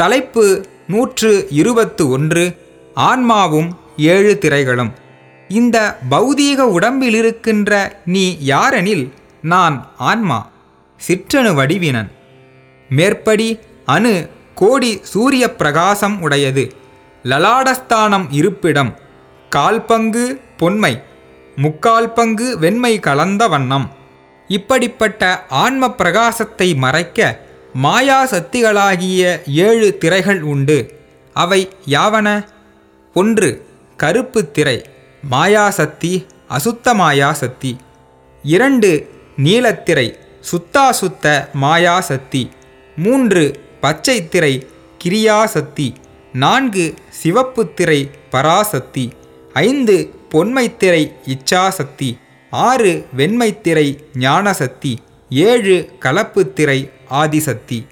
தலைப்பு நூற்று இருபத்து ஒன்று ஆன்மாவும் ஏழு திரைகளும். இந்த பௌதீக உடம்பில் இருக்கின்ற நீ யாரெனில் நான் ஆன்மா சிற்றணு வடிவினன். மேற்படி அணு கோடி சூரிய பிரகாசம் உடையது லலாடஸ்தானம் இருப்பிடம் கால் பங்கு பொன்மை முக்கால் பங்கு வெண்மை கலந்த வண்ணம். இப்படிப்பட்ட ஆன்ம பிரகாசத்தை மறைக்க மாயா சக்திகளாகிய ஏழு திரைகள் உண்டு. அவை யாவன? ஒன்று கருப்பு திரை மாயாசக்தி அசுத்த மாயாசக்தி. இரண்டு நீலத்திரை சுத்தாசுத்த மாயாசக்தி. மூன்று பச்சை திரை கிரியாசக்தி. நான்கு சிவப்பு திரை பராசக்தி. ஐந்து பொன்மைத்திரை இச்சாசக்தி. ஆறு வெண்மைத்திரை ஞானசக்தி. ஏழு கலப்புத்திரை ஆதிசக்தி.